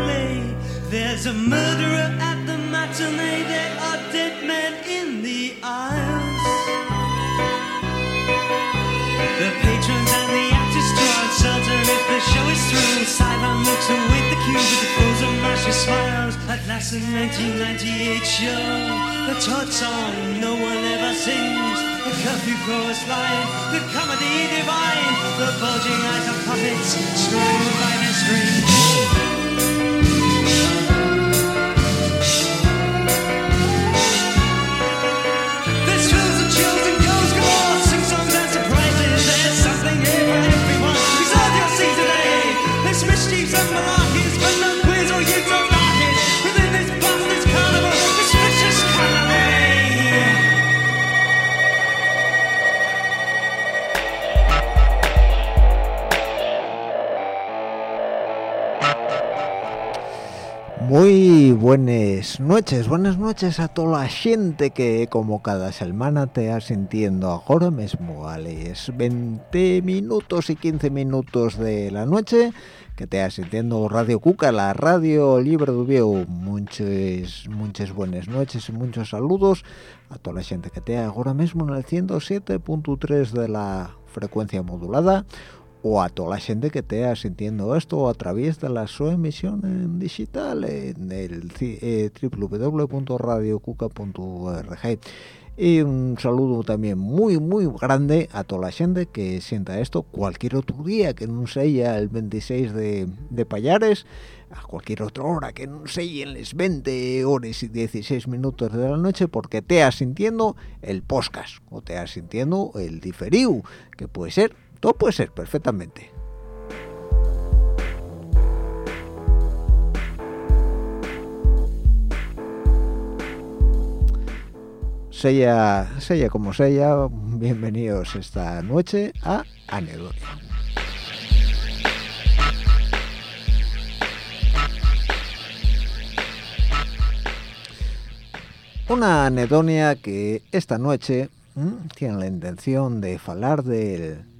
Play. There's a murderer at the matinee. There are dead men in the aisles. The patrons and the actors draw uncertain if the show is through. Sideline looks await the cue with the frozen mashy smiles. At last, the 1998 show, the Todd song no one ever sings. The curfew chorus line, the comedy divine, the bulging eyes of puppets strung by their strings. Muy buenas noches, buenas noches a toda la gente que como cada semana te ha sintiendo ahora mismo a las 20 minutos y 15 minutos de la noche que te ha sintiendo Radio Cuca, la radio libre de Ubieu. Muchas, muchas buenas noches y muchos saludos a toda la gente que te ahora mismo en el 107.3 de la frecuencia modulada o a toda la gente que esté sintiendo esto a través de la su emisión en digital en el eh, www.radiocuca.org y un saludo también muy muy grande a toda la gente que sienta esto cualquier otro día que no sea el 26 de, de Payares a cualquier otra hora que no sea en las 20 horas y 16 minutos de la noche porque te sintiendo el podcast o te sintiendo el diferido que puede ser todo puede ser perfectamente. Sea, sea como sea, bienvenidos esta noche a Anedonia. Una anedonia que esta noche ¿m? tiene la intención de hablar del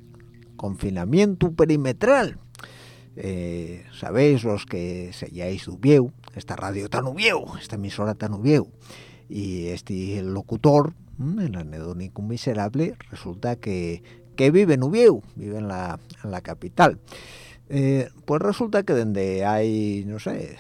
confinamiento perimetral. Eh, Sabéis los que seáis Ubieu, esta radio tan Ubieu, esta emisora tan Ubieu, y este locutor el anedónico miserable resulta que, que vive en Ubieu, vive en la, en la capital. Eh, pues resulta que donde hay, no sé,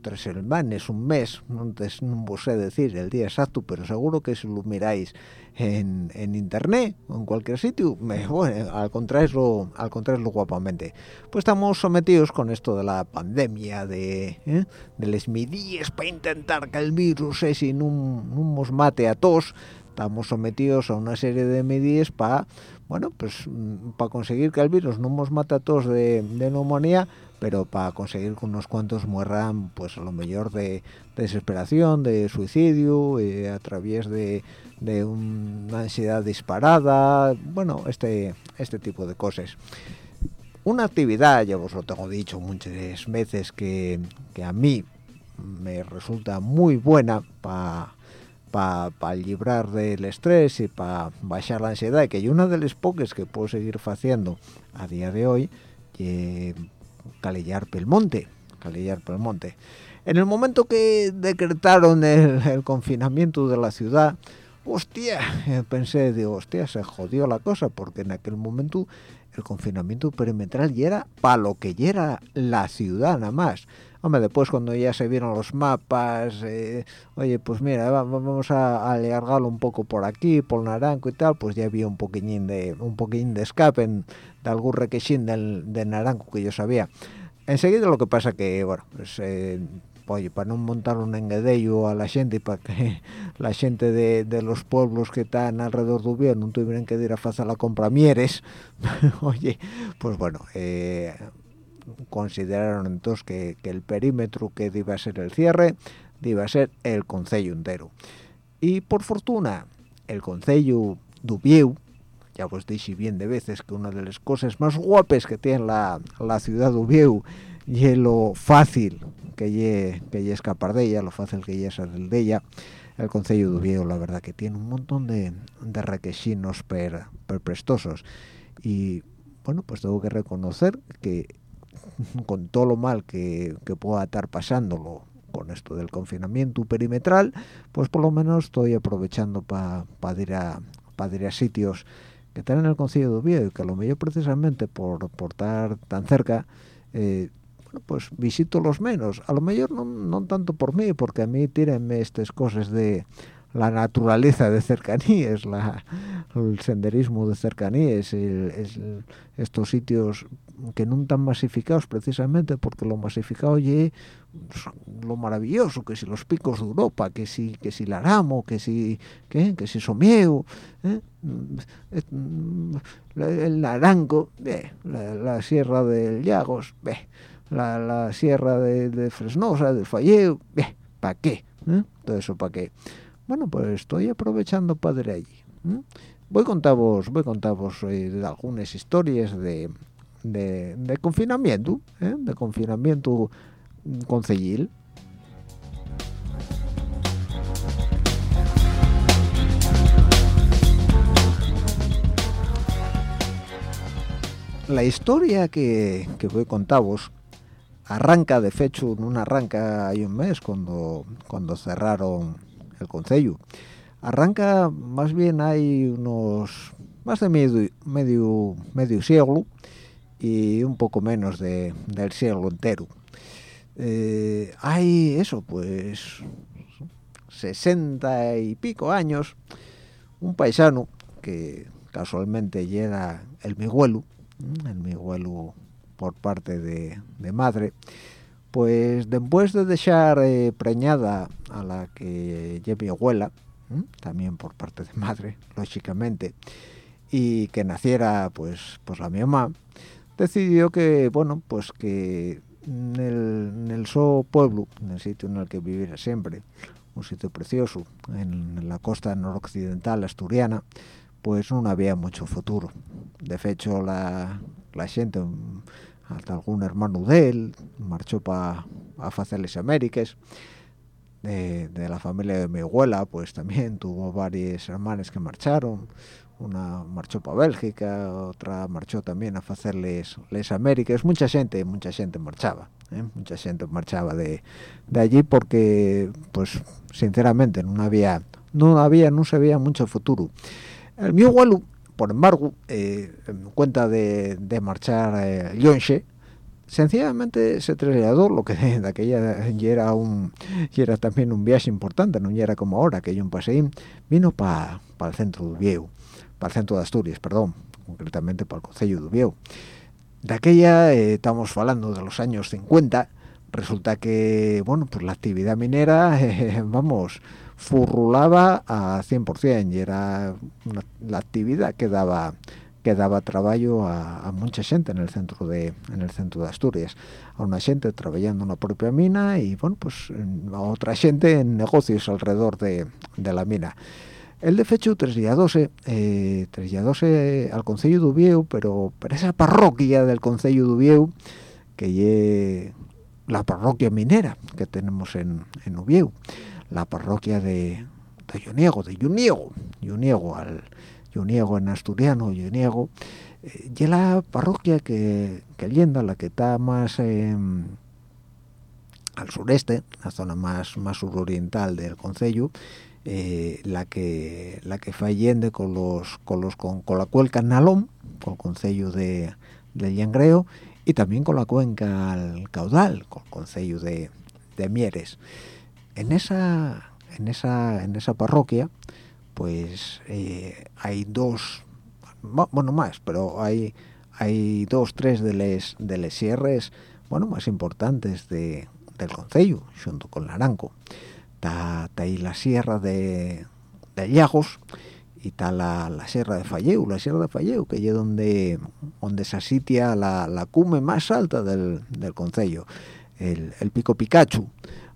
tres semanas, un mes, no, no sé decir el día exacto, pero seguro que si lo miráis en, en internet o en cualquier sitio, me, bueno, al contrario, al contrario guapamente. Pues estamos sometidos con esto de la pandemia, de, ¿eh? de les medidas para intentar que el virus ese no nos mate a todos, estamos sometidos a una serie de medidas para bueno, pues mm, para conseguir que el virus no nos mate a todos de, neumonía, pero para conseguir que unos cuantos mueran, pues a lo mejor de, desesperación, de suicidio, eh, a través de, una ansiedad disparada, bueno, este, este tipo de cosas. Una actividad, ya os lo tengo dicho muchas veces, que, que a mí me resulta muy buena para para librar del estrés y para bajar la ansiedad, que hay una de las pocas que puedo seguir haciendo a día de hoy, que calillar pelmonte, calillar pelmonte. En el momento que decretaron el, confinamiento de la ciudad, hostia, pensé, digo, hostia, se jodió la cosa, porque en aquel momento el confinamiento perimetral ya era para lo que ya era la ciudad nada más Hombre, después cuando ya se vieron los mapas, eh, oye, pues mira, vamos a, alargarlo un poco por aquí, por Naranco y tal, pues ya había un poquillín de un poquillín de escape de algún requesín del, de Naranco que yo sabía. Enseguida lo que pasa que, bueno, pues... Eh, oye, para no montar un engadello a la gente, para que la gente de, los pueblos que están alrededor de Ubier no tuvieran que ir a hacer la compra mieres, oye, pues bueno, eh, consideraron entonces que, el perímetro que iba a ser el cierre iba a ser el concello entero y por fortuna el concello Dubieu ya os dije bien de veces que una de las cosas más guapas que tiene la, ciudad de Ubieu y lo fácil que ye, que escapar de ella, lo fácil que ye salir de ella, el Concello de la verdad que tiene un montón de, de requesinos per, per prestosos. Y bueno, pues tengo que reconocer que con todo lo mal que, pueda estar pasándolo con esto del confinamiento perimetral, pues por lo menos estoy aprovechando para ir, a, ir a sitios que están en el Concilio de Oviedo y que a lo mejor precisamente por, por estar tan cerca, eh, pues visito los menos. A lo mejor no, no tanto por mí, porque a mí tírenme estas cosas de la naturaleza de cercanías, la, el senderismo de cercanías, estos sitios que no están masificados precisamente porque lo masificado lo maravilloso, que si los picos de Europa, que si que si Laramo, que si que, que si Somieu, ¿eh? el Naranco, la, Sierra del Llagos, la, Sierra de, Fresnosa, del Falleu, ¿para qué? ¿Eh? Todo eso para qué bueno pues estoy aprovechando padre allí voy a contaros voy a contaros eh, algunas historias de, de, confinamiento ¿eh? de confinamiento concejil la historia que, que voy a contaros arranca de fecho no arranca hay un mes cuando cuando cerraron el concello. Arranca, más bien hay unos más de medio medio medio siglo y un poco menos de, del siglo entero. Eh, hay eso, pues 60 y pico años, un paisano que casualmente llega el miguelo, el miguelo por parte de, de madre, pues después de dejar eh, preñada a la que lleva mi abuela, también por parte de madre, lógicamente, y que naciera pues pues la mi mamá, decidió que, bueno, pues que en el, en so pueblo, en el sitio en el que viviera siempre, un sitio precioso, en la costa noroccidental asturiana, pues no había mucho futuro. De hecho, la, la gente algún hermano de él marchó para a hacerles Américas. De, de, la familia de mi abuela pues también tuvo varias hermanas que marcharon. Una marchó para Bélgica otra marchó también a hacerles les Américas. Mucha gente mucha gente marchaba ¿eh? mucha gente marchaba de, de allí porque pues sinceramente no había no había no se veía mucho futuro. El mío abuelo por embargo eh, en cuenta de, de marchar eh, Yonche sencillamente se trasladó lo que de aquella y era un y era también un viaje importante no era como ahora que yo un paseín vino para el centro de Vieu para el centro de Asturias perdón concretamente para el concello de Vieu. De aquella eh, estamos hablando de los años 50 resulta que bueno pues la actividad minera eh, vamos furrulaba a 100% y era la actividad que daba que daba trabajo a, mucha gente en el centro de en el centro de Asturias. A una gente trabajando en la propia mina y bueno pues a otra gente en negocios alrededor de, la mina. El de fecho trasladóse eh, trasladóse al Concello de Ubieu pero pero esa parroquia del Concello de Ubieu que es la parroquia minera que tenemos en, en Ubieu la parroquia de, de Yuniego, de Yuniego, Yuniego al yo niego en asturiano, yo niego, eh, y la parroquia que, que la que está más al sureste, la zona más más suroriental del concello, eh, la que la que fallende con los con los con, la cuenca Nalón, con el concello de, de Llangreo y también con la cuenca al caudal, con el concello de, de Mieres. En esa en esa en esa parroquia pues eh, hay dos, bueno más, pero hay hay dos, tres de les de sierres, bueno, más importantes de, del concello, junto con Laranco. Está, ahí la sierra de, de Llagos y está la, la, sierra de Falleu, la sierra de Falleu, que es donde donde se asitia la, la cume más alta del, del concello, el, el pico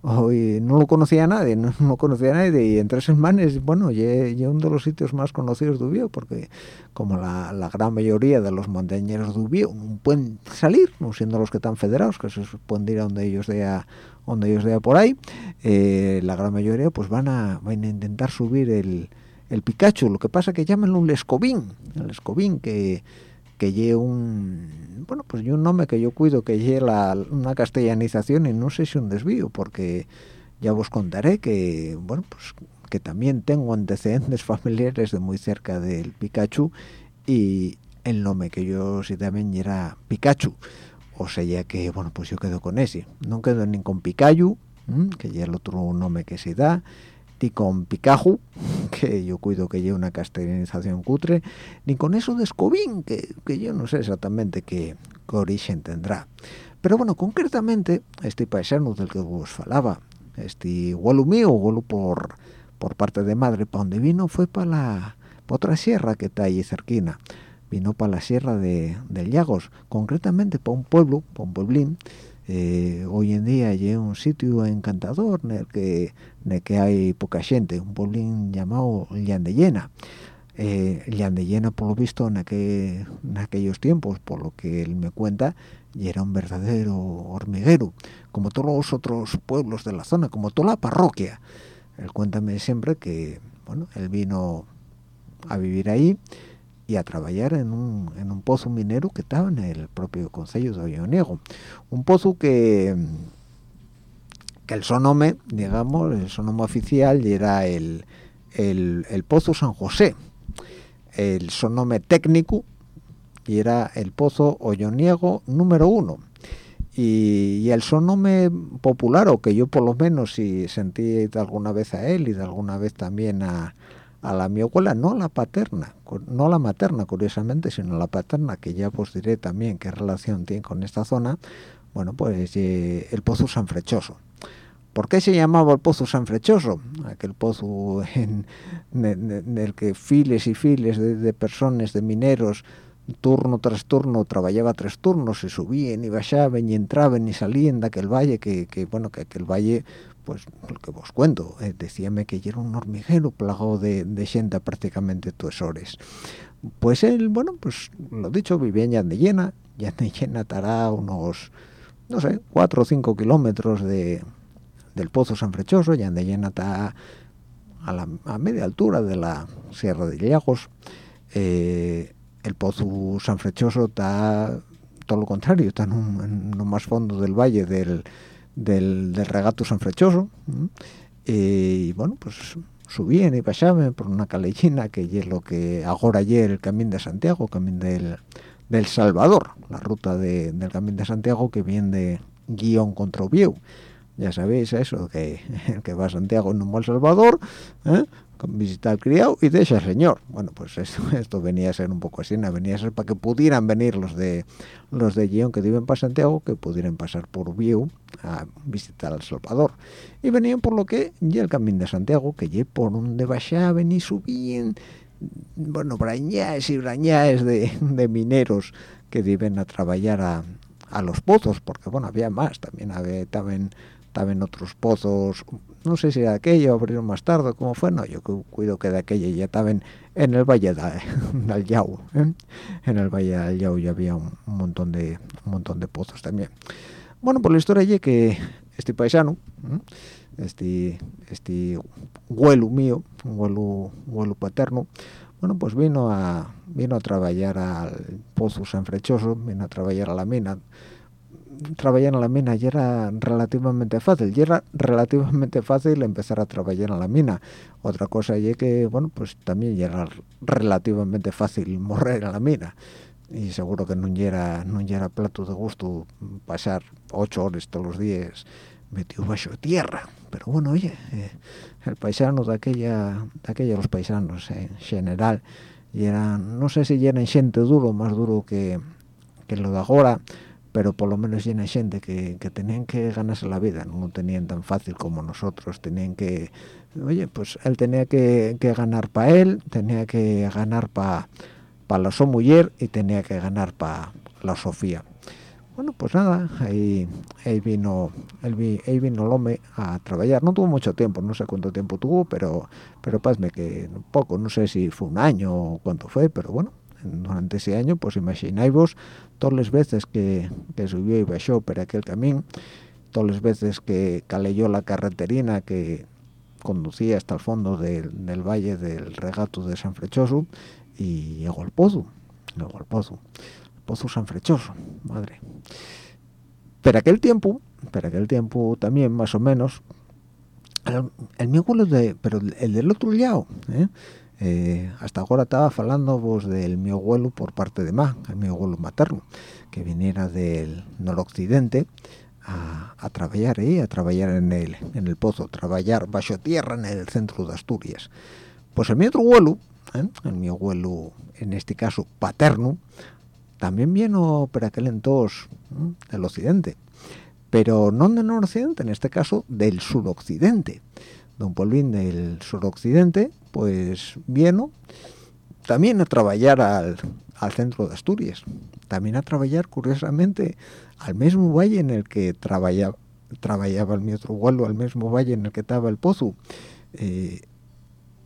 Pikachu hoy no lo conocía nadie, no, no conocía a nadie. Y entre esos manes, bueno, y uno de los sitios más conocidos de Ubió, porque como la, gran mayoría de los montañeros de Ubió pueden salir, no siendo los que están federados, que se pueden ir a donde ellos de donde ellos de por ahí, eh, la gran mayoría pues van a, van a intentar subir el, el Pikachu, lo que pasa que llaman un escobín, el escobín que que lleve un bueno pues yo un nombre que yo cuido que lleve una castellanización y no sé si un desvío porque ya os contaré que bueno pues que también tengo antecedentes familiares de muy cerca del Pikachu y el nombre que yo sí también era Pikachu. O sea ya que bueno pues yo quedo con ese. No quedo ni con Pikachu que ya el otro nombre que se da ni con Picaju, que yo cuido que lleve una castellanización cutre, ni con eso de Escobín, que, que yo no sé exactamente qué, origen tendrá. Pero bueno, concretamente, este paisano del que os falaba, este vuelo mío, vuelo por, por parte de madre, para donde vino fue para la otra sierra que está ahí cerquina. Vino para la sierra de, de Llagos, concretamente para un pueblo, para un pueblín, eh, hoy en día hay un sitio encantador en el que, en que hay poca gente, un pueblín llamado Llandellena. Eh, Llandellena, por lo visto, en, aquellos tiempos, por lo que él me cuenta, era un verdadero hormiguero, como todos los otros pueblos de la zona, como toda la parroquia. Él cuéntame siempre que, bueno, él vino a vivir ahí y a trabajar en un, en un pozo minero que estaba en el propio Consejo de Olloniego. Un pozo que, que el sonome, digamos, el sonome oficial era el, el, Pozo San José. El sonome técnico y era el Pozo Olloniego número uno. Y, y, el sonome popular, o que yo por lo menos si sentí alguna vez a él y de alguna vez también a, a la mi abuela, no la paterna, no la materna curiosamente, sino la paterna, que ya os diré también qué relación tiene con esta zona, bueno, pues eh, el Pozo San Frechoso. ¿Por qué se llamaba el Pozo San Frechoso? Aquel pozo en, el que files y files de, personas, de mineros, turno tras turno, trabajaba tres turnos, se subían y bajaban y entraban y salían de aquel valle, que, que bueno, que aquel valle pues lo que vos cuento, eh, decíame que era un hormiguero plagado de, de prácticamente tuesores. Pues él, bueno, pues lo dicho, vivía en Yandellena, Yandellena estará unos, no sé, cuatro o cinco kilómetros de, del Pozo San Frechoso, Yandellena está a, la, a media altura de la Sierra de Llagos, eh, el Pozo San Frechoso está todo lo contrario, está en, un, lo más fondo del valle del del, regato San Frechoso y bueno pues subían y pasaban por una calellina que es lo que ahora ayer el camino de Santiago, camino del, del Salvador, la ruta del camino de Santiago que viene de guion contra Oviedo. Ya sabéis eso, que el que va a Santiago no va al Salvador, ¿eh? Visita al criado y deja al señor. Bueno, pues esto, venía a ser un poco así, venía a ser para que pudieran venir los de los de Guión que viven para Santiago, que pudieran pasar por Viu a visitar al Salvador. Y venían por lo que ya el camino de Santiago, que ya por donde bajaban y subían, bueno, brañaes y brañaes de, de mineros que viven a trabajar a, a, los pozos, porque bueno, había más, también había también, también otros pozos no sé si era aquello, abrieron más tarde, cómo fue, no, yo cuido que de aquella ya estaban en el Valle del Yau, ¿eh? en el Valle del Yau ya había un, montón de un montón de pozos también. Bueno, por la historia es que este paisano, ¿eh? este este huelu mío, huelu, paterno, bueno, pues vino a vino a trabajar al Pozo San Frechoso, vino a trabajar a la mina, trabajar en la mina y era relativamente fácil y era relativamente fácil empezar a trabajar en la mina. Otra cosa es que bueno pues también era relativamente fácil morrer en la mina. Y seguro que no era no era plato de gusto pasar ocho horas todos los días metido bajo tierra. Pero bueno oye eh, el paisano de aquella de aquella los paisanos en general y eran no sé si eran gente duro más duro que, que lo de ahora pero por lo menos llena gente que, que tenían que ganarse la vida, no tenían tan fácil como nosotros, tenían que, oye, pues él tenía que, ganar para él, tenía que ganar para pa la su mujer y tenía que ganar para la Sofía. Bueno, pues nada, ahí, ahí vino el ahí vino el hombre a trabajar. No tuvo mucho tiempo, no sé cuánto tiempo tuvo, pero pero pasme que poco, no sé si fue un año o cuánto fue, pero bueno, durante ese año, pues imagináis todas las veces que, subió y bajó por aquel camino, todas las veces que caleyó la carreterina que conducía hasta el fondo del, valle del regato de San Frechoso y llegó al pozo, llegó al pozo, el pozo San Frechoso, madre. Pero aquel tiempo, pero aquel tiempo también más o menos, el, el abuelo de, pero el del otro lado, ¿eh? Eh, hasta ahora estaba hablando vos del mi abuelo por parte de ma, el mi abuelo materno, que viniera del noroccidente a, a trabajar ahí, a trabajar en el, en el pozo, trabajar bajo tierra en el centro de Asturias. Pues el mi otro abuelo, ¿eh? el mi abuelo, en este caso paterno, también vino por aquel entonces del occidente, pero no del noroccidente, en este caso del suroccidente. Don Polvín del suroccidente, pues vino también a trabajar al, centro de Asturias, también a trabajar curiosamente al mismo valle en el que trabajaba, trabajaba el mi otro abuelo, al mismo valle en el que estaba el pozo. Eh,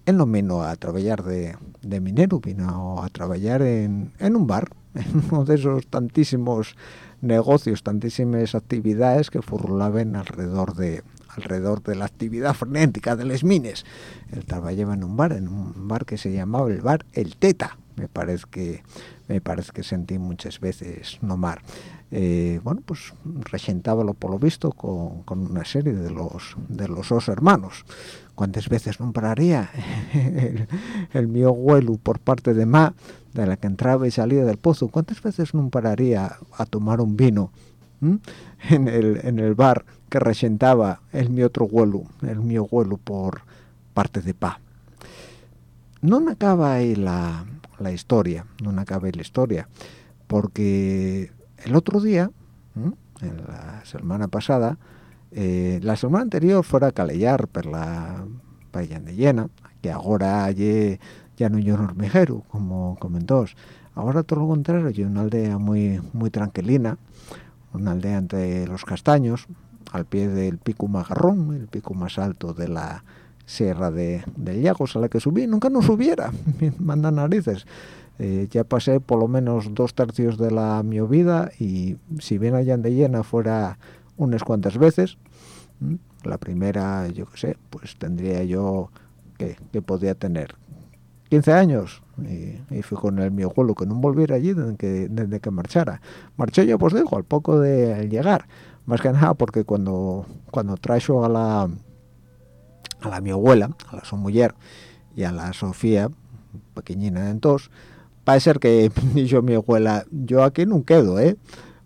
él no vino a trabajar de, minero, vino a trabajar en, en un bar, en uno de esos tantísimos negocios, tantísimas actividades que furlaban alrededor de, alrededor de la actividad frenética de las mines. Él trabajaba en un bar, en un bar que se llamaba el bar El Teta. Me parece que me parece que sentí muchas veces no mar. Eh, bueno, pues regentábalo por lo visto con, con, una serie de los de los dos hermanos. ¿Cuántas veces no pararía el, el mío abuelo por parte de Ma, de la que entraba y salía del pozo? ¿Cuántas veces no pararía a tomar un vino en el, en el bar que resentaba el mi otro abuelo, el mi abuelo por parte de pa. No acaba ahí la, la historia, no acaba la historia, porque el otro día, en la semana pasada, eh, la semana anterior fuera a calellar por la paella de llena, que ahora ya no hay un como comentó. Ahora todo lo contrario, hay una aldea muy muy tranquilina, una aldea entre los castaños, al pie del pico Magarrón, el pico más alto de la sierra de, Llagos a la que subí, nunca no subiera, manda narices. Eh, ya pasé por lo menos dos tercios de la mi vida y si bien allá de llena fuera unas cuantas veces, la primera, yo qué sé, pues tendría yo, que, que podía tener 15 años y, fui con el mi abuelo que no volviera allí desde que, desde que marchara. Marché yo, pues digo, al poco de llegar más que nada porque cuando cuando trajo a la a la mi abuela, a la su mujer y a la Sofía, pequeñina entonces, parece ser que dijo mi abuela, yo aquí no quedo, ¿eh?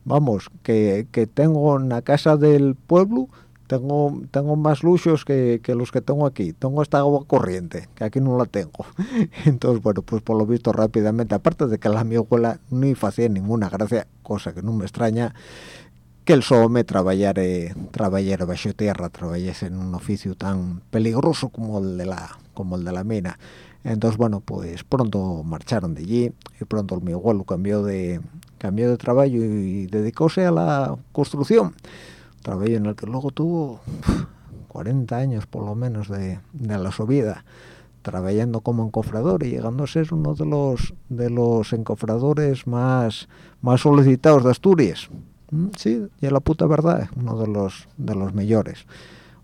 Vamos, que, que tengo en la casa del pueblo, tengo tengo más luchos que, que, los que tengo aquí. Tengo esta agua corriente, que aquí no la tengo. Entonces, bueno, pues por lo visto rápidamente, aparte de que la mi abuela no hacía ninguna gracia, cosa que no me extraña, que el me trabajara trabajara bajo tierra, trabajase en un oficio tan peligroso como el de la como el de la mina. Entonces, bueno, pues pronto marcharon de allí y pronto mi abuelo cambió de cambió de trabajo y dedicóse a la construcción. Trabajo en el que luego tuvo 40 años por lo menos de, de la su vida trabajando como encofrador y llegando a ser uno de los de los encofradores más más solicitados de Asturias. Mm, sí, y la puta verdad, uno de los de los mejores,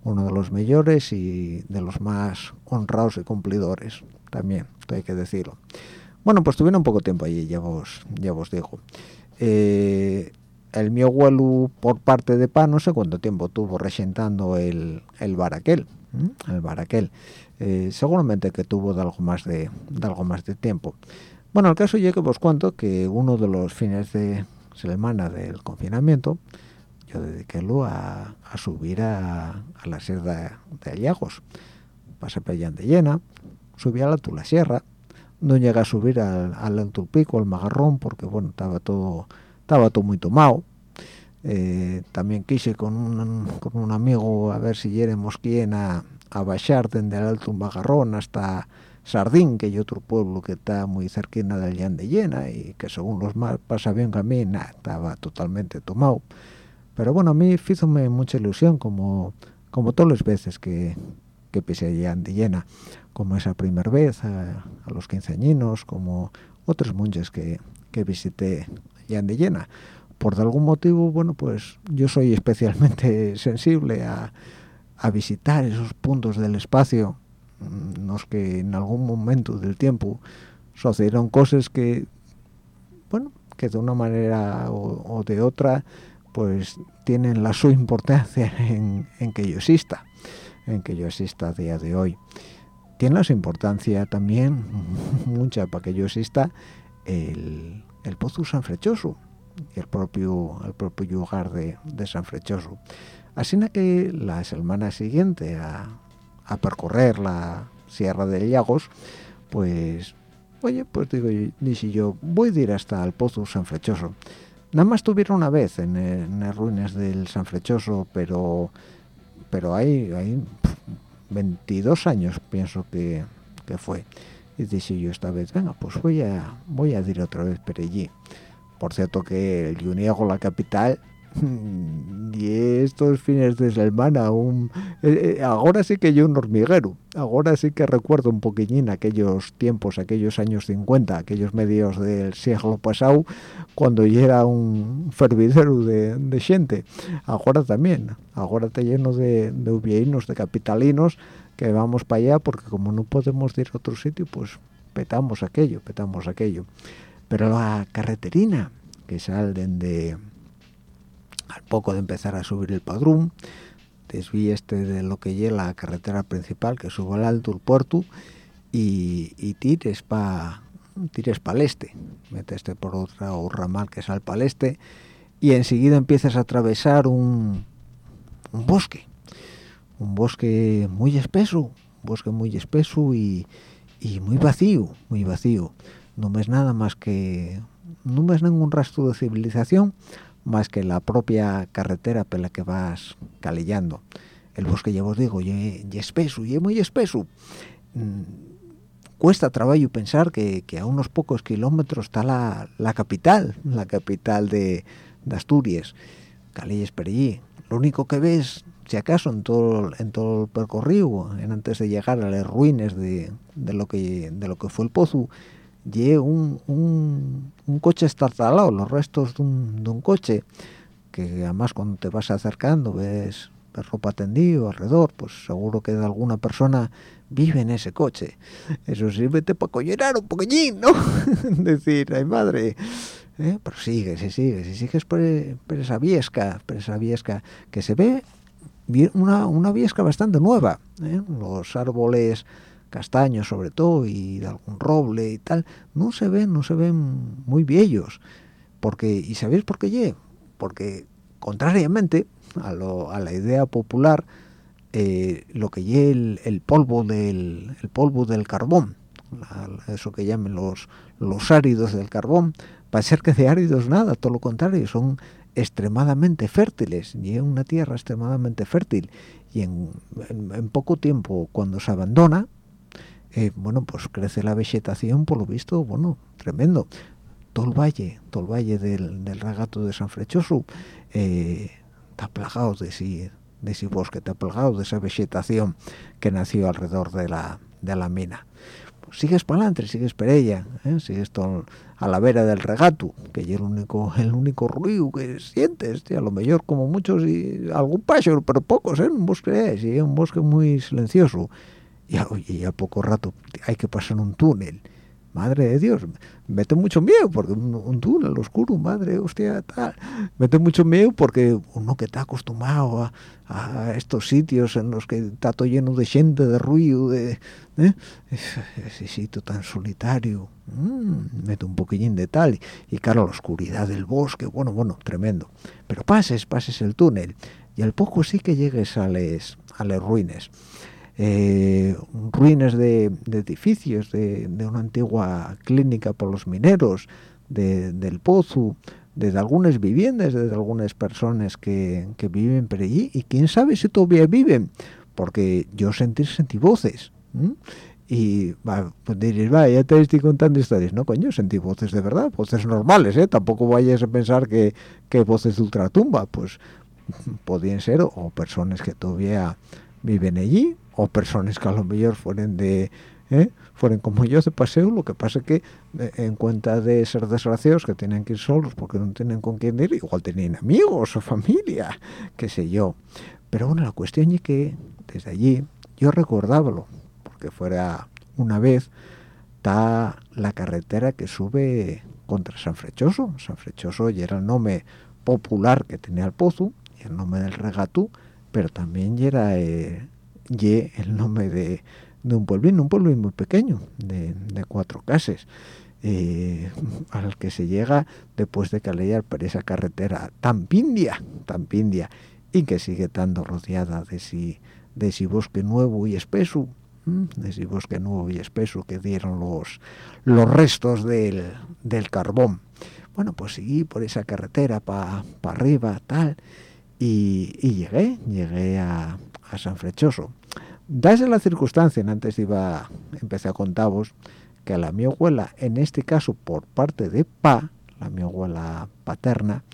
uno de los mejores y de los más honrados y cumplidores también, hay que decirlo. Bueno, pues tuvieron poco tiempo allí, ya vos, ya vos digo. Eh, el mi abuelo, por parte de pa, no sé cuánto tiempo tuvo resentando el, el baraquel, el baraquel. Eh, seguramente que tuvo de algo más de, algo más de tiempo. Bueno, el caso ya que os cuento que uno de los fines de semana del confinamiento, yo dediquélo a, a subir a, la sierra de Allagos. Pasé Pellán de Llena, subía a la Tula Sierra, no llega a subir al, al alto pico, al magarrón, porque bueno, estaba todo, estaba todo muy tomado. Eh, también quise con un, con un amigo a ver si yeremos quien a, a bajar desde el alto magarrón hasta Sardín, que hay otro pueblo que está muy cerquina del Llán de Llena y que según los más pasa bien a mí, estaba totalmente tomado. Pero bueno, a mí me mucha ilusión, como, como todas las veces que, que pisé Llán de Llena como esa primera vez a, los quinceañinos, como otros monjes que, que visité en de llena. Por algún motivo, bueno, pues yo soy especialmente sensible a, a visitar esos puntos del espacio en los que en algún momento del tiempo sucedieron cosas que, bueno, que de una manera o, de otra, pues tienen la su importancia en, en que yo exista, en que yo exista a día de hoy tiene su importancia también, mucha para que yo exista, el, el Pozo San Frechoso, el propio, el propio lugar de, de San Frechoso. Así que la semana siguiente a, a percorrer la Sierra de Llagos, pues, oye, pues digo, si yo voy a ir hasta el Pozo San Frechoso. Nada más tuviera una vez en, las ruinas del San Frechoso, pero pero hay, hay 22 años pienso que, que fue y dije yo esta vez venga pues voy a voy a ir otra vez por allí por cierto que el Juniego la capital y estos fines de semana eh, eh, ahora sí que yo un hormiguero. Ahora sí que recuerdo un poquillín aquellos tiempos aquellos años 50 aquellos medios del siglo pasado cuando ya era un fervidero de, gente. Ahora también. Ahora está lleno de, de de capitalinos que vamos para allá porque como no podemos ir a otro sitio pues petamos aquello petamos aquello. Pero la carreterina que salen de al poco de empezar a subir el padrón desvíe este de lo que lleva la carretera principal que sube al alto el puerto y, y tires para tires el este. Meteste por otra o ramal que sale para el este y enseguida empiezas a atravesar un, un bosque. Un bosque muy espeso un bosque muy espeso y, y muy vacío muy vacío. No ves nada más que no ves ningún rastro de civilización más que la propia carretera por la que vas calillando. El bosque, ya os digo, y espeso, y muy espeso. Mm, cuesta trabajo pensar que, a unos pocos kilómetros está la, capital, la capital de, Asturias. Calillas por allí. Lo único que ves, si acaso, en todo, en todo el percorrido, en antes de llegar a las ruinas de, de, lo que, de lo que fue el pozo, y un, un, un coche estartalado, los restos de un, de un, coche, que además cuando te vas acercando ves, ropa tendido alrededor, pues seguro que alguna persona vive en ese coche. Eso sirve para collerar un poquillín, ¿no? Decir, ay madre, ¿eh? pero sigue, si sigue, si sigues por, por, esa viesca, por esa viesca que se ve una, una viesca bastante nueva, ¿eh? los árboles castaños sobre todo y de algún roble y tal, no se ven, no se ven muy viejos, porque, ¿y sabéis por qué lle? Porque contrariamente a, lo, a la idea popular, eh, lo que lle el, polvo del el polvo del carbón, eso que llaman los los áridos del carbón, va a ser que de áridos nada, todo lo contrario, son extremadamente fértiles. Y una tierra extremadamente fértil. Y en, poco tiempo cuando se abandona eh, bueno pues crece la vegetación por lo visto bueno tremendo todo el valle todo el valle del, regato de San Frechoso eh, está plagado de sí de ese bosque está plagado de esa vegetación que nació alrededor de la de la mina sigues para adelante, sigues para ella, ¿eh? sigues a la vera del regato, que es el único, el único ruido que sientes, a lo mejor como muchos y algún pájaro, pero pocos, ¿eh? un bosque es, un bosque muy silencioso. Y a, y poco rato hay que pasar un túnel. Madre de Dios, mete mucho miedo porque un, túnel oscuro, madre, hostia, tal, mete mucho miedo porque uno que está acostumbrado a, estos sitios en los que está todo lleno de gente, de ruido, de ¿eh? ese sitio tan solitario, mm, mete un poquillín de tal, y claro, la oscuridad del bosque, bueno, bueno, tremendo, pero pases, pases el túnel, y al poco sí que llegues a les, a las ruinas eh, ruinas de, edificios, de, una antigua clínica por los mineros, del pozo, de, algunas viviendas, de algunas personas que, viven por allí, y quién sabe si todavía viven, porque yo sentí, sentí voces. Y va, pues diréis, va, ya te estoy contando historias. No, coño, sentí voces de verdad, voces normales, ¿eh? Tampoco vayas a pensar que, que voces de ultratumba, pues podían ser o personas que todavía viven allí o personas que a lo mejor fueron de ¿eh? fueron como yo de paseo lo que pasa que eh, en cuenta de ser desgraciados que tienen que ir solos porque no tienen con quién ir igual tenían amigos o familia qué sé yo pero bueno la cuestión es que desde allí yo recordábalo porque fuera una vez está la carretera que sube contra San Frechoso San Frechoso y era el nombre popular que tenía el pozo y el nombre del regatú pero también era eh, el nombre de, un pueblín, un pueblo muy pequeño, de, cuatro casas, eh, al que se llega después de calear por esa carretera tan pindia, tan pindia, y que sigue estando rodeada de ese, de bosque nuevo y espeso, de ese bosque nuevo y espeso que dieron los, los restos del, del carbón. Bueno, pues seguí por esa carretera para arriba, tal, y, llegué, llegué a, San Frechoso. Dase la circunstancia, antes iba, empecé a contaros, que la mi abuela, en este caso por parte de pa, la mi abuela paterna,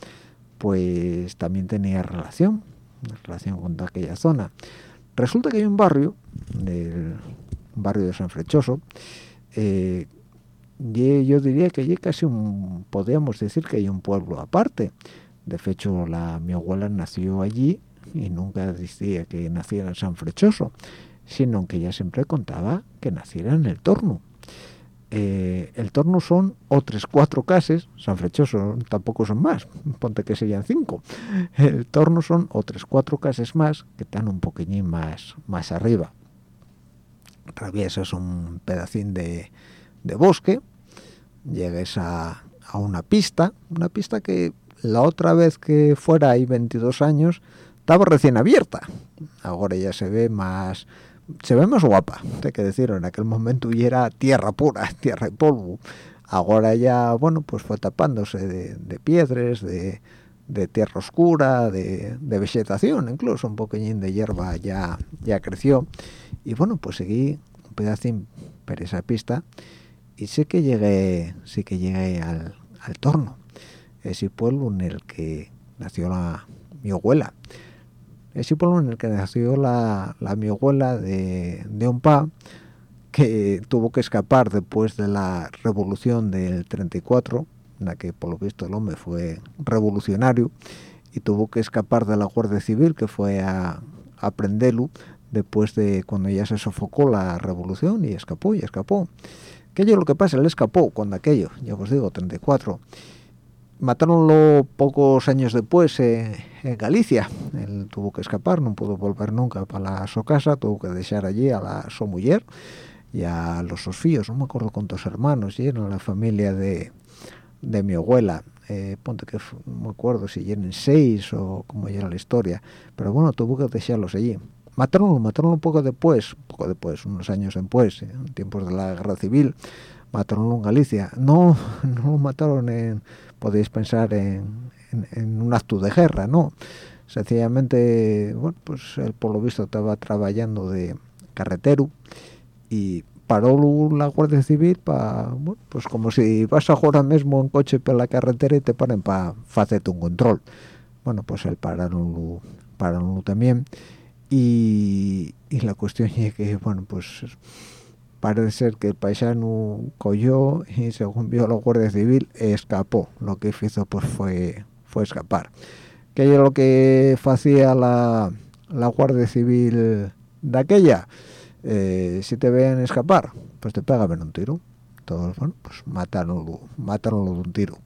pues también tenía relación, relación con aquella zona. Resulta que hay un barrio, el barrio de San Frechoso, eh, y yo diría que allí casi un, podríamos decir que hay un pueblo aparte, de hecho, la, mi abuela nació allí y nunca decía que naciera en San Frechoso, sino que ella siempre contaba que naciera en el Torno. Eh, el Torno son otras cuatro casas, San Frechoso tampoco son más, ponte que serían cinco. El Torno son otras cuatro casas más que están un poquillín más, más arriba. Atraviesas un pedacín de, de bosque, llegues a, a una pista, una pista que la otra vez que fuera ahí 22 años estaba recién abierta ahora ya se ve más se ve más guapa hay que decir en aquel momento y era tierra pura tierra y polvo. Ahora ya bueno pues fue tapándose de, piedras de, tierra oscura de, vegetación incluso. Un poquillín de hierba ya ya creció. Y bueno pues seguí un pedacín por esa pista. Y sé que llegué sí que llegué al, al torno. Ese pueblo en el que nació la, mi abuela. Ese pueblo en el que nació la, mi abuela de, de Ompa, que tuvo que escapar después de la revolución del 34, en la que por lo visto el hombre fue revolucionario, y tuvo que escapar de la Guardia Civil, que fue a, a prenderlo después de cuando ya se sofocó la revolución, y escapó, y escapó. Aquello lo que pasa, él escapó cuando aquello, ya os digo, 34 matáronlo pocos años después eh, Galicia. Él tuvo que escapar, no pudo volver nunca para su casa, tuvo que dejar allí a la, su mujer y a los sofíos, no me acuerdo cuántos hermanos, y eran la familia de, de mi abuela. Eh, ponte que no me acuerdo si eran seis o cómo era la historia, pero bueno, tuvo que dejarlos allí. Mataron, mataron un poco después, poco después, unos años después, en tiempos de la guerra civil, mataron en Galicia. No, no lo mataron en, podéis pensar en, en, un acto de guerra, no. Sencillamente, bueno, pues él por lo visto estaba trabajando de carretero y paró la Guardia Civil para, bueno, pues como si vas ahora mismo en coche por la carretera y te paren para hacerte un control. Bueno, pues él pararon, pararon también y, y la cuestión es que, bueno, pues parece ser que el paisano cogió y según vio la Guardia Civil escapó. Lo que hizo pues fue fue escapar. ¿Qué es lo que hacía la, la Guardia Civil de aquella? Eh, si te ven escapar, pues te pegaban un tiro. Todos, bueno, pues mataronlo, mataronlo de un tiro.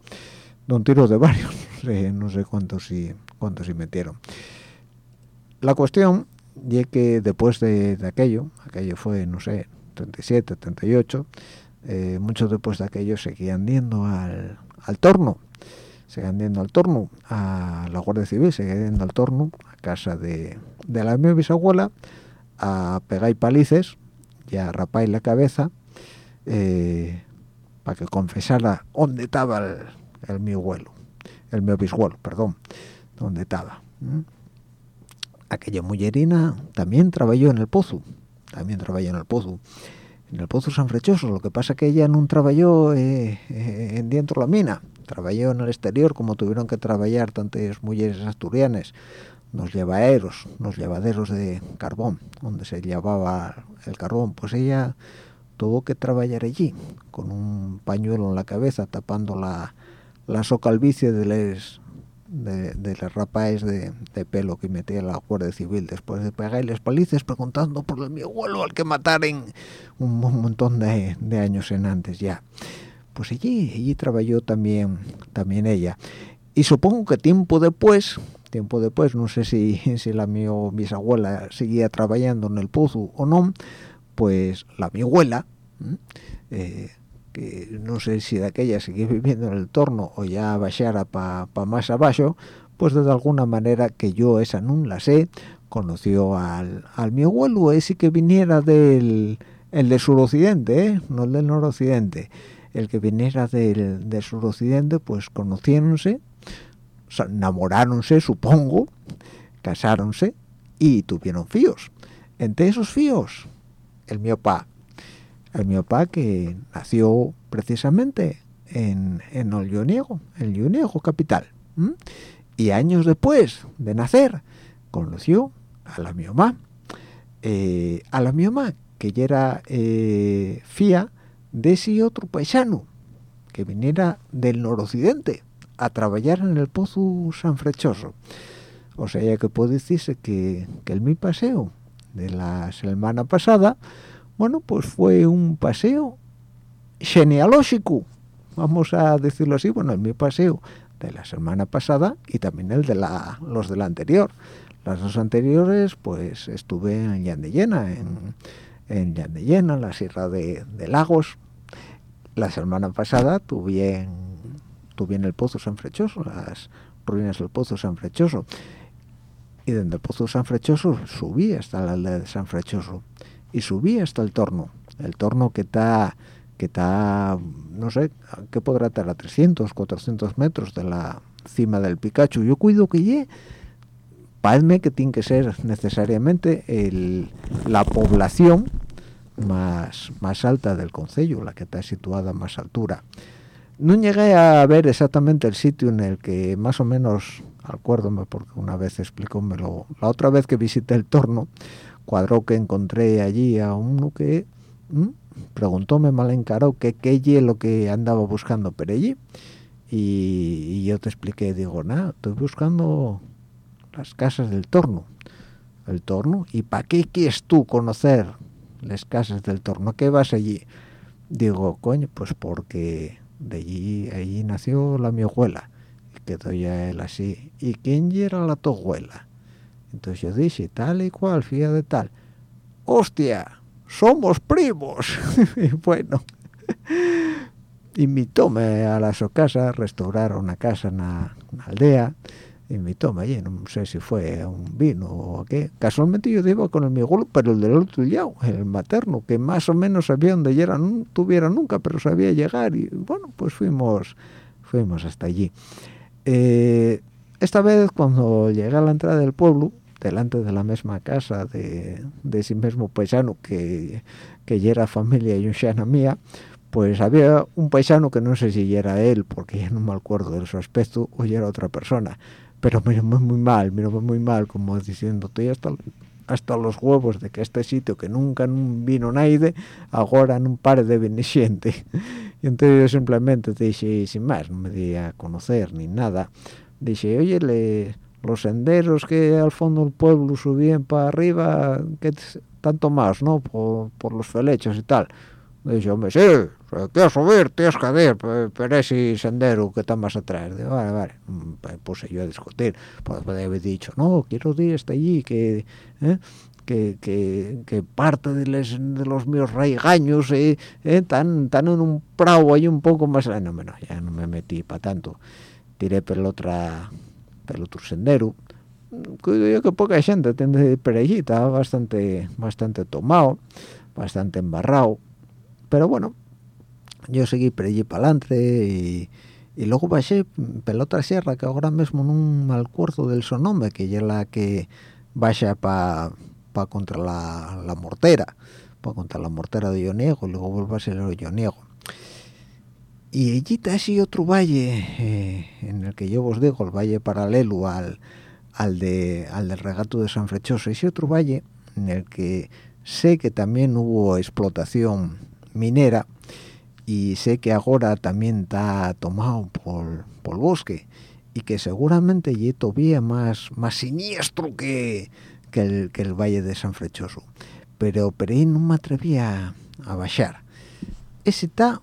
De un tiro de varios, no sé, cuántos y cuántos y metieron. La cuestión y que después de, aquello, aquello fue, no sé, 37, 38, eh, muchos después de aquello seguían yendo al, al torno, seguían yendo al torno a la Guardia Civil, seguían yendo al torno a casa de, de la mi bisabuela, a pegar palices y a rapar la cabeza eh, para que confesara dónde estaba el, el mi abuelo, el mi bisguelo, perdón, dónde estaba. Aquella mullerina también trabajó en el pozo, también trabajó en el pozo, en el pozo San Frechoso, lo que pasa que ella no trabajó eh, eh, en dentro de la mina, trabajó en el exterior como tuvieron que trabajar tantas mujeres asturianas los llevaderos, los llevaderos de carbón, donde se llevaba el carbón, pues ella tuvo que trabajar allí, con un pañuelo en la cabeza, tapando la, la socalvicie de les de, de de, pelo que metía la Guardia Civil después de pegarles palices preguntando por el mi abuelo al que mataron un, montón de, años en antes ya. Pues allí, allí trabajó también, también ella. Y supongo que tiempo después, tiempo después, no sé si, si la mi bisabuela seguía trabajando en el pozo o no, pues la mi abuela, eh, que no sé si de aquella seguía viviendo en el torno o ya bajara para pa más abajo, pues de alguna manera que yo esa no la sé, conoció al, al mi abuelo, ese que viniera del el de suroccidente, ¿eh? no el del noroccidente, el que viniera del, del suroccidente, pues conociéronse, enamoráronse, supongo, casáronse y tuvieron fíos. Entre esos fíos, el mi papá, el papá que nació precisamente en, en el Lloniego capital. Y años después de nacer, conoció a la mi mamá. Eh, a la mi mamá, que ya era eh, fía de ese otro paisano, que viniera del noroccidente, a trabajar en el Pozo San Frechoso. O sea, que puede decirse que, que el mi paseo de la semana pasada, bueno, pues fue un paseo genealógico, vamos a decirlo así, bueno, el mi paseo de la semana pasada y también el de la, los de la anterior. Las dos anteriores, pues estuve en Llandellena, en, en Llandellena, en la Sierra de, Lagos. La semana pasada tuve en bien el Pozo San Frechoso, las ruinas del Pozo San Frechoso. Y desde el Pozo San Frechoso subí hasta la aldea de San Frechoso y subí hasta el torno, el torno que está que está, no sé, que podrá estar a 300, 400 metros de la cima del Picacho. Yo cuido que llegue, parece que tiene que ser necesariamente el, la población más, más alta del concello, la que está situada a más altura. No llegué a ver exactamente el sitio en el que más o menos acuérdome porque una vez explicómelo la otra vez que visité el torno cuadró que encontré allí a uno que preguntóme mal encaró que qué es lo que andaba buscando por allí. Y, yo te expliqué digo nada estoy buscando las casas del torno el torno y para qué quieres tú conocer las casas del torno. Qué vas allí digo coño pues porque de allí, allí nació la mi abuela quedó ya él así. Y quién era la tojuela entonces yo dije tal y cual fía de tal hostia somos primos y bueno invitóme a la su casa restaurar una casa en la aldea invitóme allí, no sé si fue a un vino o a qué. Casualmente yo iba con el miguel, pero el del otro lado, el materno, que más o menos sabía dónde era, no tuviera nunca, pero sabía llegar y bueno, pues fuimos, fuimos hasta allí. Eh, esta vez cuando llegué a la entrada del pueblo, delante de la misma casa de, de ese mismo paisano que, que ya era familia y un mía, pues había un paisano que no sé si era él, porque ya no me acuerdo de su aspecto, o ya era otra persona, pero miró muy mal, miró muy mal, como diciendo, estoy hasta, hasta los huevos de que este sitio que nunca vino nadie, ahora no pare de venir. Y entonces yo simplemente dije, sin más, no me di a conocer ni nada, dije, oye, le, los senderos que al fondo del pueblo subían para arriba, que tanto más, ¿no? Por, por los felechos y tal. Dice, hombre, sí, quieres subir, tienes que ir por ese sendero que está más atrás. Digo, vale, vale. Me puse yo a discutir. Pues me haber dicho, no, quiero ir hasta allí, que, ¿eh? que, que, que, parte de, les, de los míos raigaños eh, eh, en un prado ahí un poco más... No, no, ya no me metí para tanto. Tiré por el, otra, por el otro sendero. Yo que poca gente tiene estaba bastante, bastante tomado, bastante embarrado pero bueno yo seguí por allí para adelante y, y, luego bajé pelota sierra que ahora mismo no me acuerdo del sonome que ya la que vaya para pa contra la, mortera para contra la mortera de Yoniego y luego vuelvo a ser el Yoniego y allí está así otro valle eh, en el que yo os digo el valle paralelo al, al de al del regato de San Frechoso. Ese otro valle en el que sé que también hubo explotación minera y sé que ahora también está tomado por, por bosque y que seguramente allí todavía más más siniestro que, que, el, que el Valle de San Frechoso. Pero pero ahí no me atrevía a bajar ese está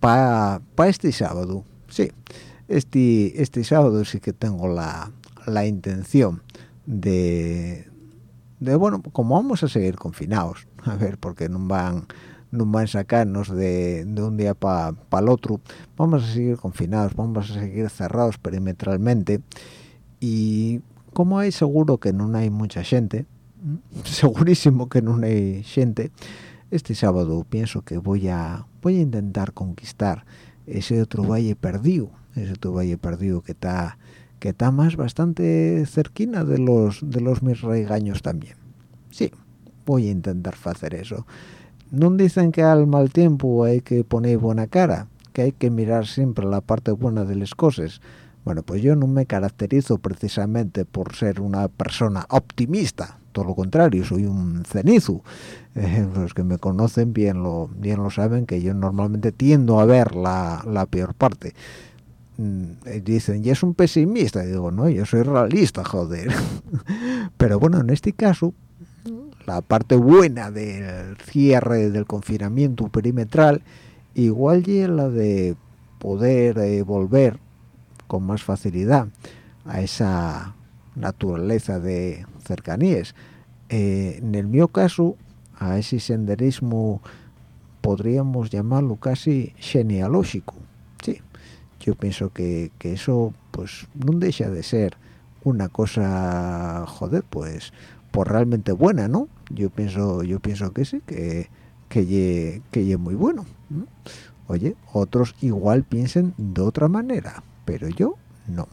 para pa este sábado sí. Este este sábado sí que tengo la, la intención de de bueno como vamos a seguir confinados a ver porque no van no van a sacarnos de, de un día para pa el otro. Vamos a seguir confinados vamos a seguir cerrados perimetralmente. Y como hay seguro que no hay mucha gente segurísimo que no hay gente este sábado pienso que voy a voy a intentar conquistar ese otro valle perdido ese otro valle perdido que está que está más bastante cerquina de los de los mis regaños también. Sí voy a intentar hacer eso no dicen que al mal tiempo hay que poner buena cara, que hay que mirar siempre la parte buena de las cosas. Bueno, pues yo no me caracterizo precisamente por ser una persona optimista, todo lo contrario, soy un cenizo. Eh, los que me conocen bien lo, bien lo saben que yo normalmente tiendo a ver la, la peor parte. Mm, dicen, y es un pesimista, y digo, no, yo soy realista, joder. Pero bueno, en este caso, la parte buena del cierre del confinamiento perimetral igual y la de poder eh, volver con más facilidad a esa naturaleza de cercanías eh, en el mío caso a ese senderismo podríamos llamarlo casi genealógico sí yo pienso que, eso pues no deja de ser una cosa joder pues por realmente buena, ¿no? Yo pienso, yo pienso que sí, que que muy bueno. Oye, otros igual piensen de otra manera, pero yo no.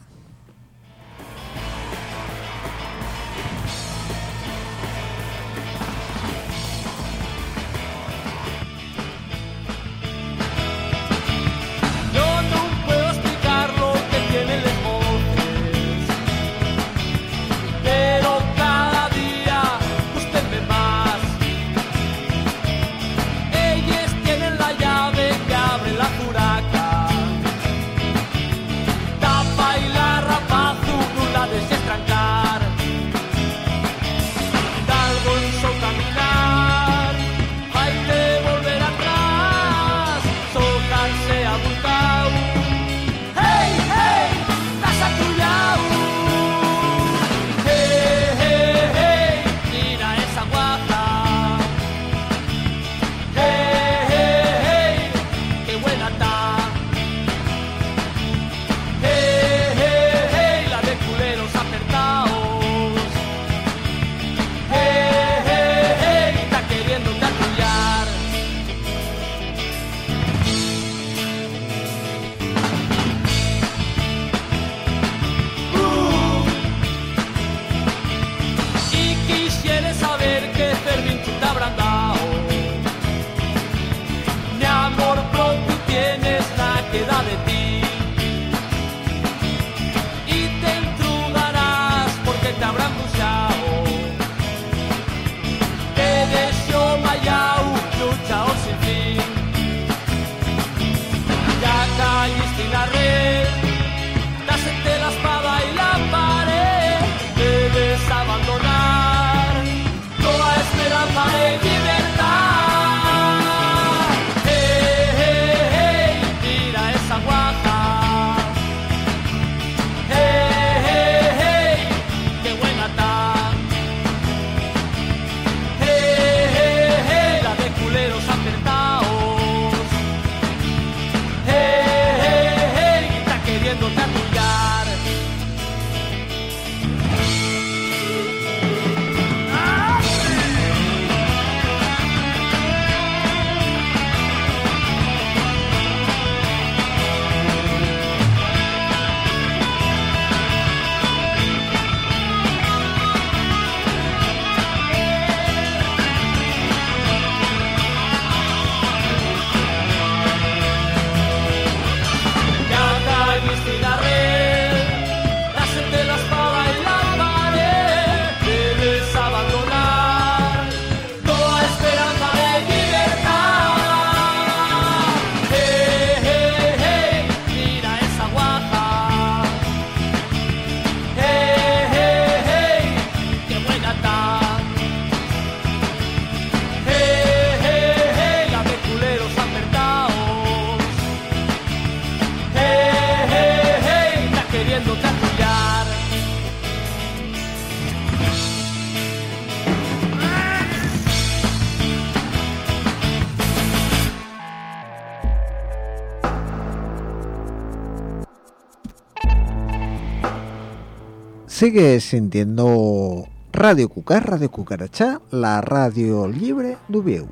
Sigue sintiendo Radio Cucar, Radio Cucaracha, la radio libre de Ubieu.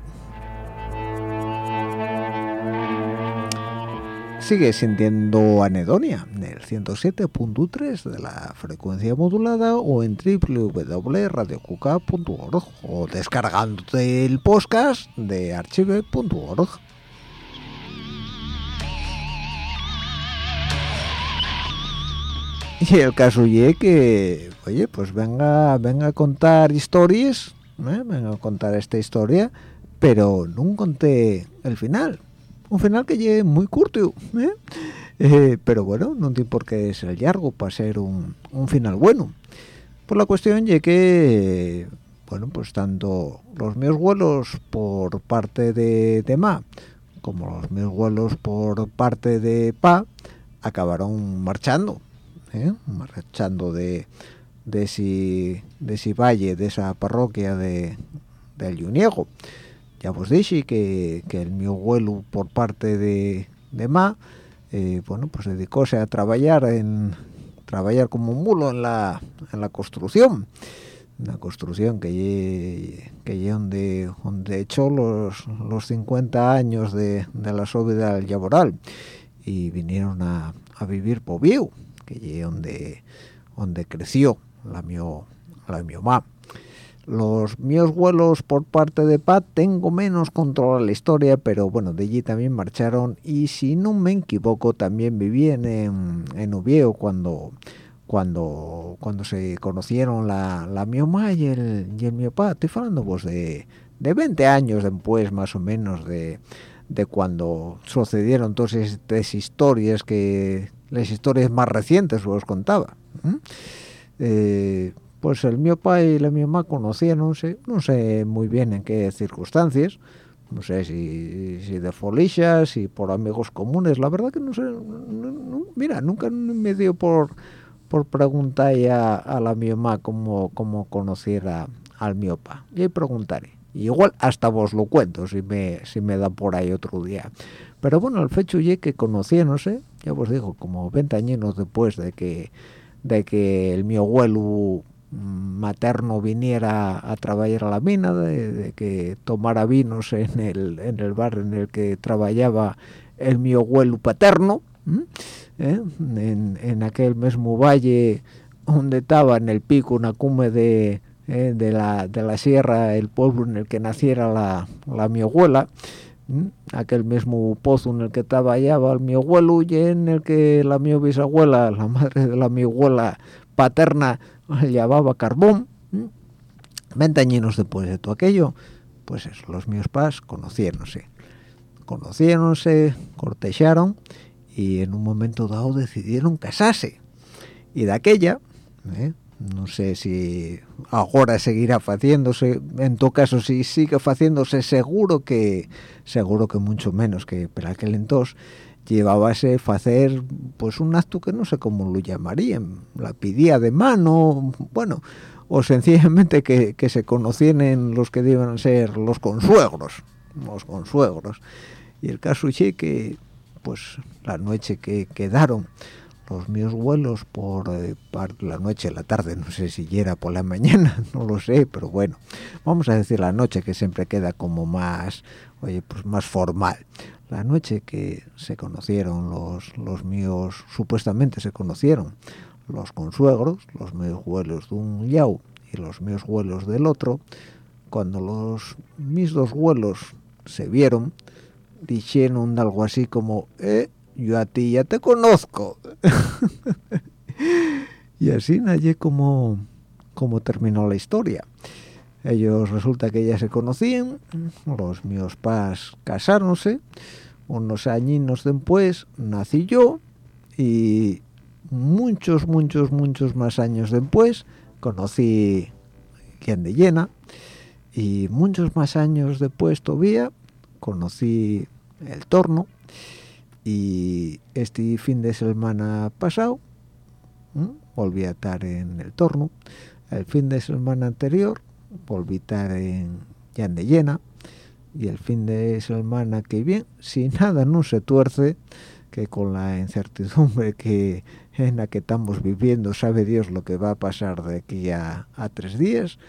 Sigue sintiendo Anedonia en el 107.3 de la frecuencia modulada o en www.radiocuca.org o descargándote el podcast de archive.org. Y el caso es que, oye, pues venga, venga a contar historias, ¿eh? venga a contar esta historia, pero no conté el final. Un final que llegue muy curto, ¿eh? Eh, pero bueno, no tiene por qué ser largo para ser un, un final bueno. Por la cuestión es que, bueno, pues tanto los míos vuelos por parte de, de Ma como los míos vuelos por parte de Pa acabaron marchando ¿eh? marchando de de ese, de ese valle, de esa parroquia de, del Yuniego. Ya os dije que, que el mi abuelo por parte de, de Ma, eh, bueno, pues dedicóse a trabajar en trabajar como un mulo en la, en la construcción una construcción que lle, que lle donde donde echó los los 50 años de, de la vida laboral y vinieron a, a vivir por Vieu, que lle donde donde creció la mio la mi mamá los míos vuelos por parte de Pat tengo menos control la historia pero bueno de allí también marcharon. Y si no me equivoco también vivían en, en Ubieo cuando cuando cuando se conocieron la, la mi mamá y el, y el mi papá estoy hablando pues de, de 20 años después más o menos de, de cuando sucedieron todas estas historias que las historias más recientes os contaba ¿eh? Pues el mi papá y la mi mamá conocían no sé no sé muy bien en qué circunstancias no sé si, si de folishas si por amigos comunes la verdad que no sé mira nunca me dio por por preguntar a, a la mi mamá cómo, cómo conociera al mi papá y preguntaré igual hasta vos lo cuento si me si me da por ahí otro día pero bueno el fecho y que conocía no sé ya os digo como 20 años después de que de que el mi abuelo materno viniera a trabajar a la mina, de, que tomara vinos en el, en el bar en el que trabajaba el mi abuelo paterno, ¿eh? en, en, aquel mismo valle donde estaba en el pico una cume de eh, de, la, de la sierra, el pueblo en el que naciera la, la mi abuela, aquel mismo pozo en el que estaba allá mi abuelo y en el que la mi bisabuela, la madre de la mi abuela paterna, llevaba carbón. 20 años después de todo aquello, pues eso, los míos pas conociéronse. Conociéronse, cortejaron y en un momento dado decidieron casarse. Y de aquella, ¿eh? No sé si ahora seguirá haciéndose en todo caso si sigue haciéndose seguro que seguro que mucho menos que para aquel entonces. Llevábase hacer pues un acto que no sé cómo lo llamarían. La pidía de mano bueno o sencillamente que, que se conocieran los que deben ser los consuegros los consuegros. Y el caso es que pues la noche que quedaron los míos vuelos por, eh, la noche, la tarde, no sé si era por la mañana, no lo sé, pero bueno, vamos a decir la noche que siempre queda como más, oye, pues más formal. La noche que se conocieron los, los míos, supuestamente se conocieron los consuegros, los míos vuelos de un yau y los míos vuelos del otro, cuando los mis dos vuelos se vieron, dijeron algo así como, eh, yo a ti ya te conozco. y así nadie como, como terminó la historia. Ellos resulta que ya se conocían, los míos pas casáronse, unos añinos después nací yo y muchos, muchos, muchos más años después conocí quien de llena y muchos más años después todavía conocí el torno y este fin de semana pasado volví a estar en el torno. El fin de semana anterior volví a estar en de Llena. Y el fin de semana que viene si nada no se tuerce que con la incertidumbre que en la que estamos viviendo sabe Dios lo que va a pasar de aquí a tres días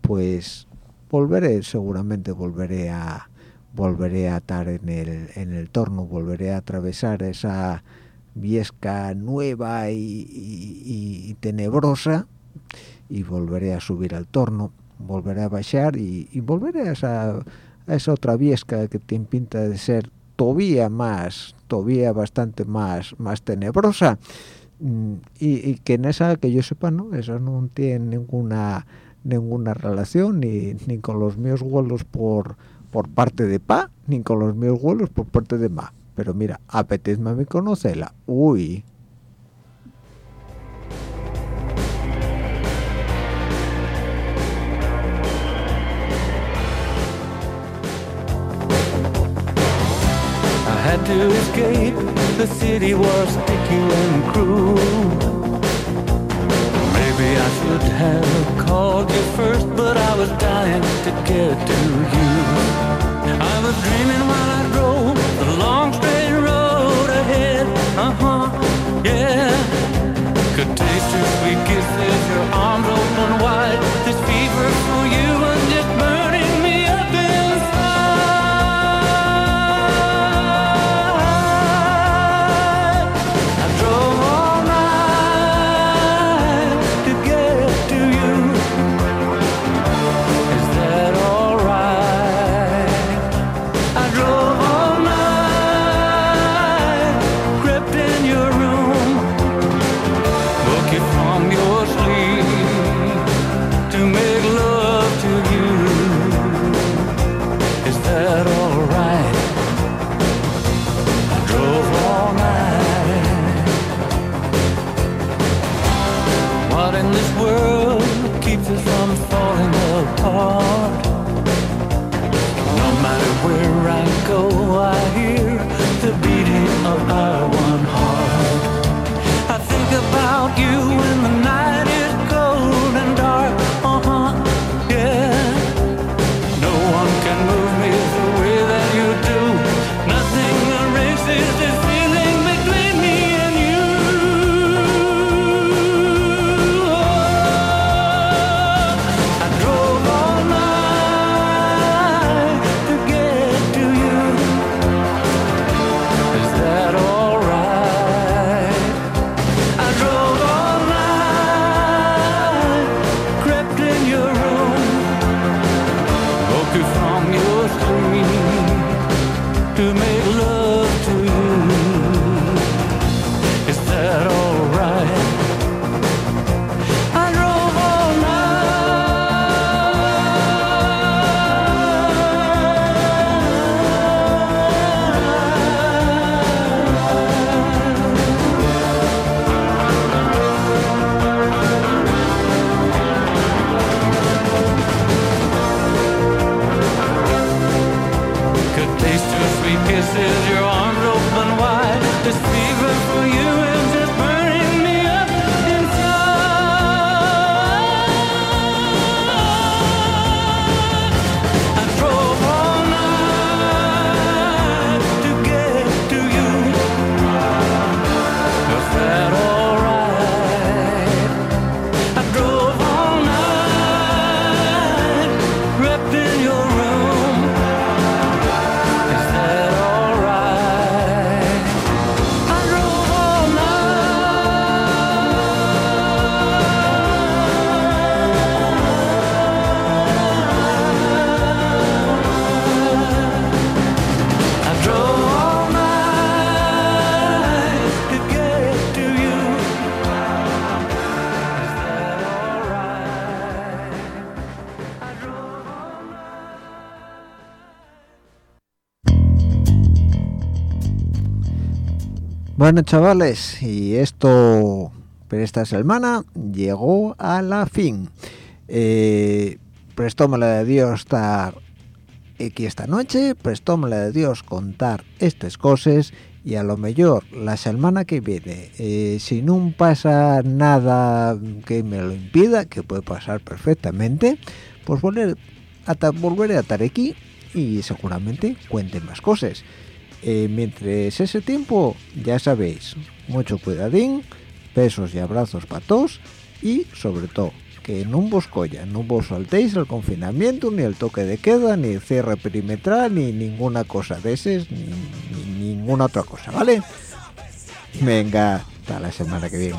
pues volveré seguramente volveré a volveré a estar en el, en el torno, volveré a atravesar esa viesca nueva y, tenebrosa y volveré a subir al torno, volveré a bajar y, volveré a esa, a esa otra viesca que tiene pinta de ser todavía más, todavía bastante más, más tenebrosa. Mm, y, que en esa, que yo sepa, no, esa no tiene ninguna ninguna relación ni, ni con los míos vuelos por por parte de pa, ni con los míos vuelos por parte de ma. Pero mira, apetezme me conocerla. Uy. I had to escape, the city was sticky and cruel. Maybe I should have called you first, but I was dying to get to you. Your sweet kisses, your arms open wide. This fever for you matter where I go, I hear the beating of our Bueno, chavales, y esto por esta semana llegó a la fin. Eh, prestómela de Dios estar aquí esta noche, prestómela de Dios contar estas cosas y a lo mejor la semana que viene, eh, si no pasa nada que me lo impida, que puede pasar perfectamente, pues volver a volveré a estar aquí y seguramente cuenten más cosas. Eh, mientras ese tiempo, ya sabéis, mucho cuidadín, besos y abrazos para todos y sobre todo, que no vos colla, no vos saltéis el confinamiento, ni el toque de queda, ni el cierre perimetral, ni ninguna cosa de esas, ni, ni ninguna otra cosa, ¿vale? Venga, hasta la semana que viene.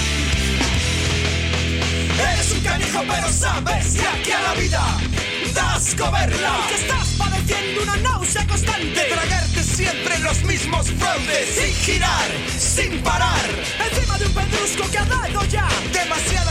Eres un canijo pero sabes que aquí a la vida das coberla. Que estás padeciendo una náusea constante. De tragarte siempre los mismos fraudes Sin girar, sin parar. Encima de un pedrusco que ha dado ya Demasiadas